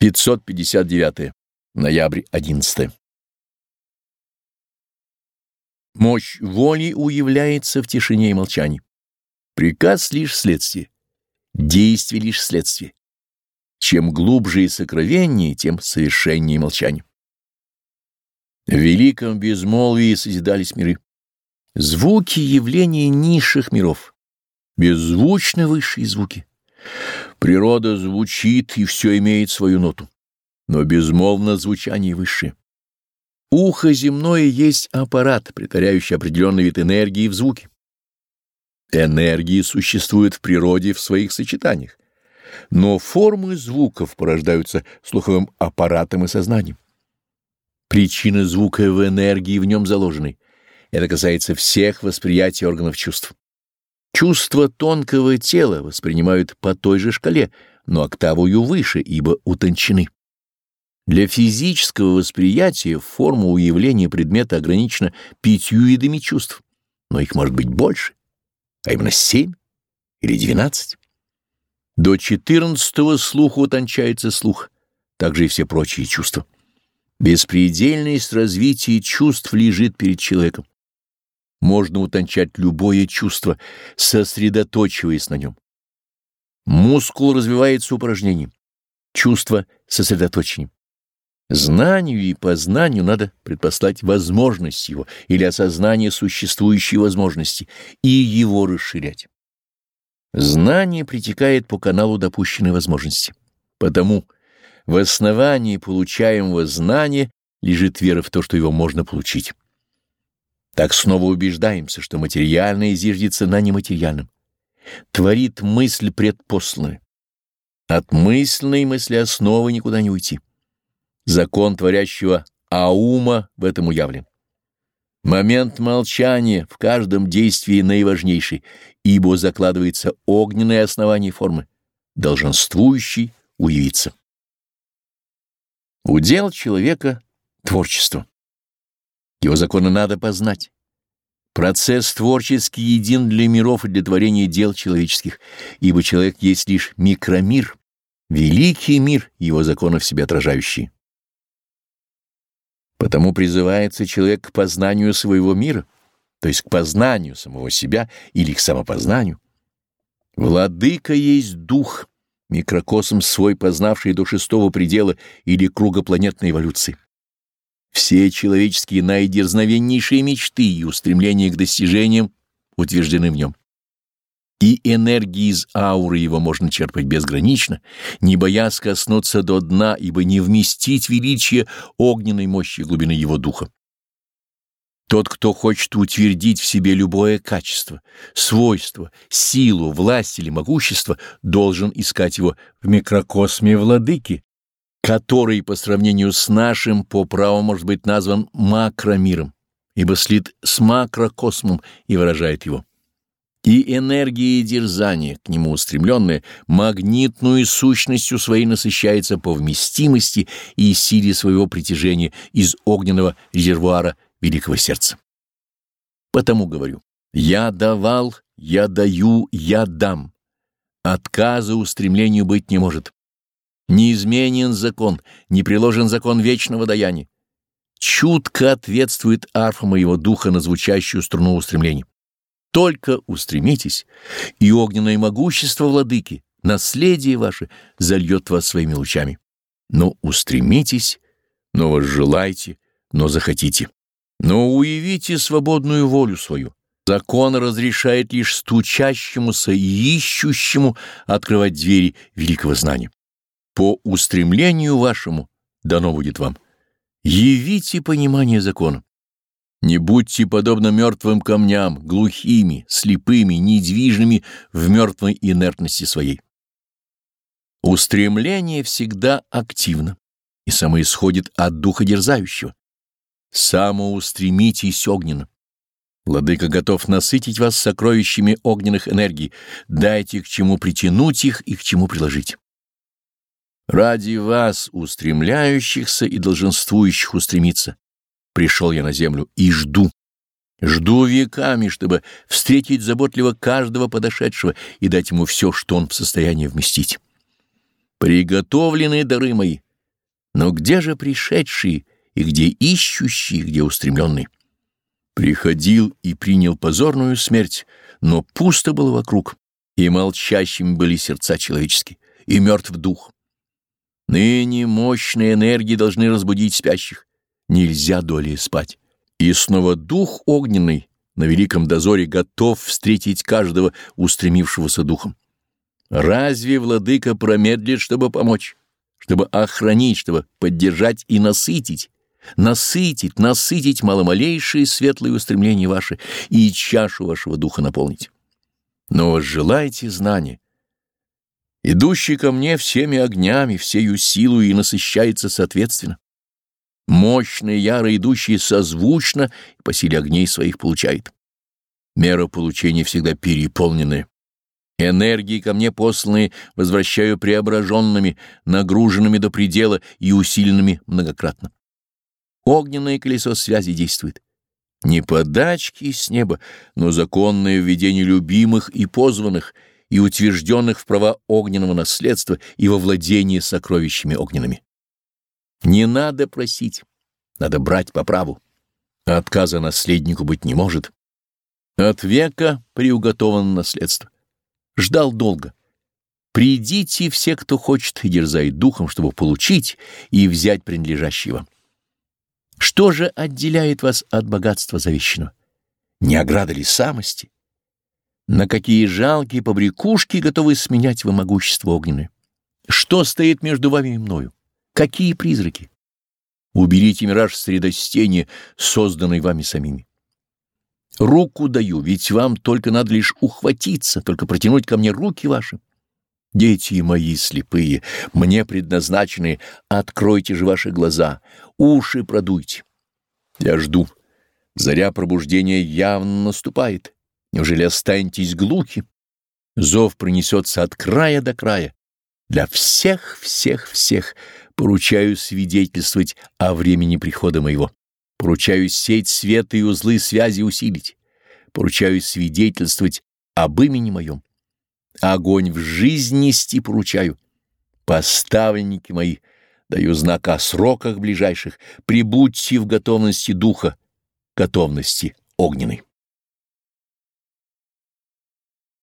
559. Ноябрь 11. Мощь воли уявляется в тишине и молчании. Приказ лишь следствие, действие лишь следствие. Чем глубже и сокровеннее, тем совершеннее молчание. В великом безмолвии созидались миры. Звуки явления низших миров, беззвучно высшие звуки. Природа звучит, и все имеет свою ноту, но безмолвно звучание высшее. Ухо земное есть аппарат, притворяющий определенный вид энергии в звуки. Энергии существуют в природе в своих сочетаниях, но формы звуков порождаются слуховым аппаратом и сознанием. Причина звука в энергии в нем заложенной. Это касается всех восприятий органов чувств. Чувства тонкого тела воспринимают по той же шкале, но октавую выше, ибо утончены. Для физического восприятия форма уявления предмета ограничена пятью видами чувств, но их может быть больше, а именно семь или двенадцать. До четырнадцатого слуха утончается слух, также и все прочие чувства. Беспредельность развития чувств лежит перед человеком можно утончать любое чувство, сосредоточиваясь на нем. Мускул развивается упражнением, чувство — сосредоточением. Знанию и познанию надо предпослать возможность его или осознание существующей возможности и его расширять. Знание притекает по каналу допущенной возможности. Потому в основании получаемого знания лежит вера в то, что его можно получить. Так снова убеждаемся, что материальное зиждется на нематериальном. Творит мысль предпосланная. От мысленной мысли основы никуда не уйти. Закон творящего аума в этом уявлен. Момент молчания в каждом действии наиважнейший, ибо закладывается огненное основание формы, долженствующий уявиться. Удел человека — творчество. Его законы надо познать. Процесс творческий един для миров и для творения дел человеческих, ибо человек есть лишь микромир, великий мир, его законы в себе отражающие. Потому призывается человек к познанию своего мира, то есть к познанию самого себя или к самопознанию. Владыка есть дух, микрокосм свой, познавший до шестого предела или круга планетной эволюции. Все человеческие наидерзновеннейшие мечты и устремления к достижениям утверждены в нем. И энергии из ауры его можно черпать безгранично, не боясь коснуться до дна, ибо не вместить величие огненной мощи глубины его духа. Тот, кто хочет утвердить в себе любое качество, свойство, силу, власть или могущество, должен искать его в микрокосме владыки, который по сравнению с нашим по праву может быть назван макромиром, ибо слит с макрокосмом и выражает его. И энергия и дерзание, к нему устремленная, магнитную сущностью своей насыщается по вместимости и силе своего притяжения из огненного резервуара великого сердца. Потому говорю, я давал, я даю, я дам. Отказа устремлению быть не может. Неизменен закон, не приложен закон вечного даяния. Чутко ответствует арфа моего духа на звучащую струну устремлений. Только устремитесь, и огненное могущество владыки, наследие ваше, зальет вас своими лучами. Но устремитесь, но возжелайте, но захотите. Но уявите свободную волю свою. Закон разрешает лишь стучащемуся и ищущему открывать двери великого знания по устремлению вашему дано будет вам. Явите понимание закона. Не будьте подобно мертвым камням, глухими, слепыми, недвижными в мертвой инертности своей. Устремление всегда активно и самоисходит от духа дерзающего. Самоустремитесь огненно. Владыка готов насытить вас сокровищами огненных энергий, дайте к чему притянуть их и к чему приложить. Ради вас, устремляющихся и долженствующих устремиться, пришел я на землю и жду. Жду веками, чтобы встретить заботливо каждого подошедшего и дать ему все, что он в состоянии вместить. Приготовленные дары мои, Но где же пришедшие, и где ищущие, где устремленные? Приходил и принял позорную смерть, но пусто было вокруг, и молчащими были сердца человеческие, и мертв дух. Ныне мощные энергии должны разбудить спящих. Нельзя долей спать. И снова дух огненный на великом дозоре готов встретить каждого устремившегося духом. Разве владыка промедлит, чтобы помочь, чтобы охранить, чтобы поддержать и насытить? насытить, насытить маломалейшие светлые устремления ваши и чашу вашего духа наполнить. Но желайте знания. Идущий ко мне всеми огнями, всею силу и насыщается соответственно. Мощный, яро идущий созвучно по силе огней своих получает. Мера получения всегда переполненная. Энергии ко мне посланные возвращаю преображенными, нагруженными до предела и усиленными многократно. Огненное колесо связи действует. Не подачки с неба, но законное введение любимых и позванных, и утвержденных в права огненного наследства и во владении сокровищами огненными. Не надо просить, надо брать по праву. Отказа наследнику быть не может. От века приуготовано наследство. Ждал долго. Придите все, кто хочет и дерзает духом, чтобы получить и взять принадлежащее вам. Что же отделяет вас от богатства завещанного? Не ограда ли самости? На какие жалкие побрякушки готовы сменять вы могущество огненное? Что стоит между вами и мною? Какие призраки? Уберите мираж средостения, созданный вами самими. Руку даю, ведь вам только надо лишь ухватиться, только протянуть ко мне руки ваши. Дети мои слепые, мне предназначенные, откройте же ваши глаза, уши продуйте. Я жду. Заря пробуждения явно наступает. Неужели останетесь глухи? Зов пронесется от края до края. Для всех, всех, всех поручаю свидетельствовать о времени прихода моего. Поручаю сеть света и узлы связи усилить. Поручаю свидетельствовать об имени моем. Огонь в жизнь нести поручаю. Поставленники мои, даю знак о сроках ближайших, прибудьте в готовности духа, готовности огненной.